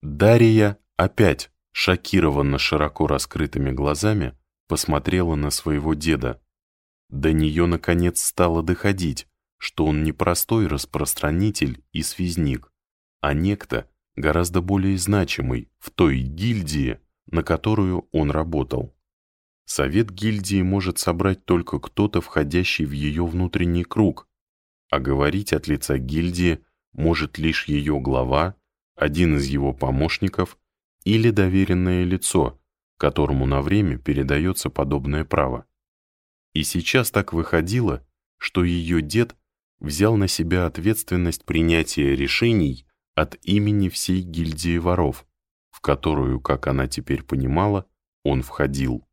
Дарья опять, шокированно широко раскрытыми глазами, посмотрела на своего деда. До нее, наконец, стало доходить, что он не простой распространитель и связник, а некто, гораздо более значимый в той гильдии, на которую он работал. Совет гильдии может собрать только кто-то, входящий в ее внутренний круг, а говорить от лица гильдии может лишь ее глава, один из его помощников или доверенное лицо, которому на время передается подобное право. И сейчас так выходило, что ее дед взял на себя ответственность принятия решений от имени всей гильдии воров, в которую, как она теперь понимала, он входил.